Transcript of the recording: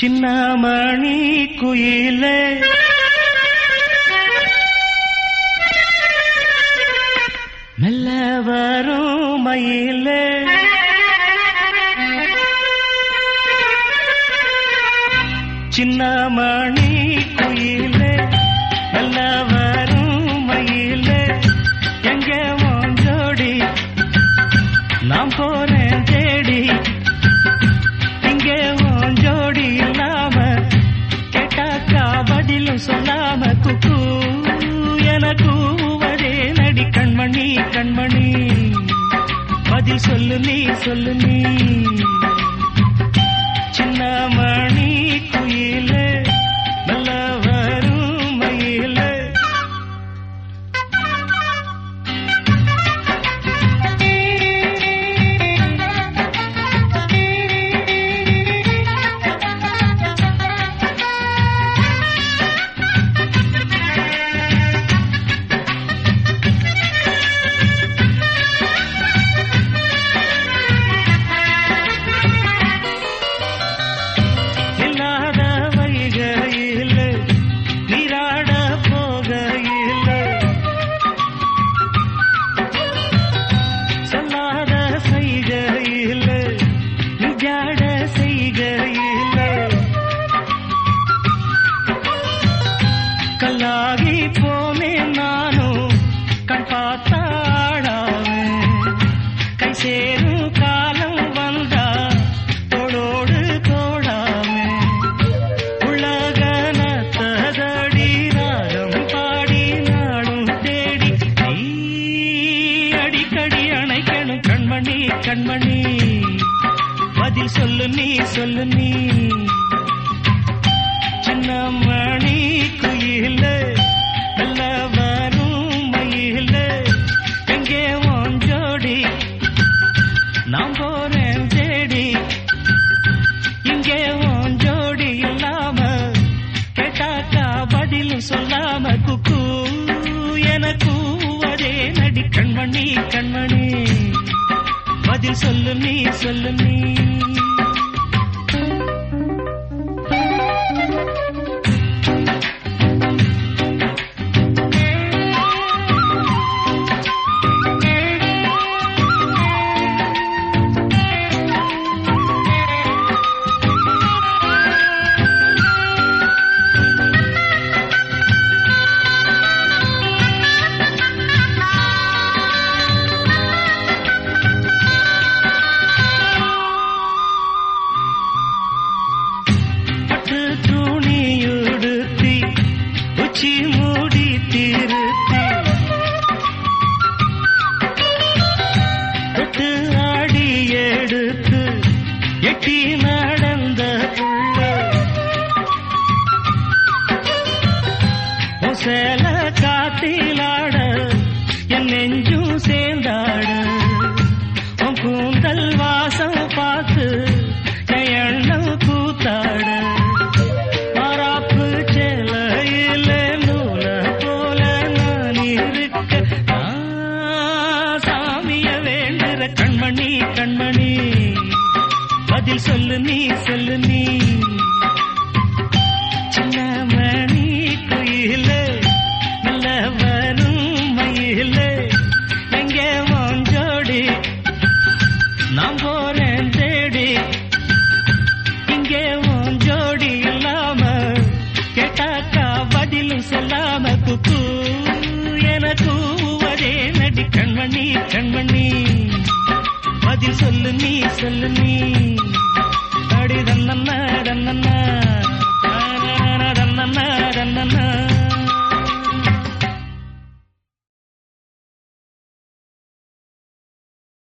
சின்னமணி குயிலே. மெல்ல வரும் மயிலே. சின்னமணி குயிலே. மெல்ல வரும் மயிலே. எங்கே உன் நாம் போறேன் தேடி. பதிலும் சொல்லாம குக்கு என கூவதே நடி கண்மணி கண்மணி. பதில் சொல்லு நீ சொல்லு நீ. நீ. பதில் சொல்லு நீ சொல்லு நீ. சின்ன மணி குயில் நல்ல வரும் எங்கே ஜோடி? நான் போறேன் தேடி. இங்கே உன் ஜோடி இல்லாம கேட்டாக்கா பதிலும் சொல்லாம குக்கு. என கூவதே நடி கண்மணி கண்மணி. பதில் சொல்லு நீ சொல்லு நீ. சேல காத்திலாட என் நெஞ்சும் சேர்ந்தாட. உன் கூந்தல் வாசம் பார்த்து என் எண்ணம் கூத்தாட. மாறாப்பு செலையில நூல போல நான் இருக்க சாமிய வேண்டுற கண்மணி கண்மணி. பதில் சொல்லு நீ சொல்லு நீ. சேர்ந்து எங்கே ஜோடி? நான் போறேன் தேடி. இங்கே உன் ஜோடி இல்லாம கேட்டாக்கா பதிலும் செல்லாம குக்கு என கூவதே நடி கண்மணி கண்மணி. பதில் சொல்லு நீ சொல்லு நீ. அடி தன்னண்ணா தன்னண்ணா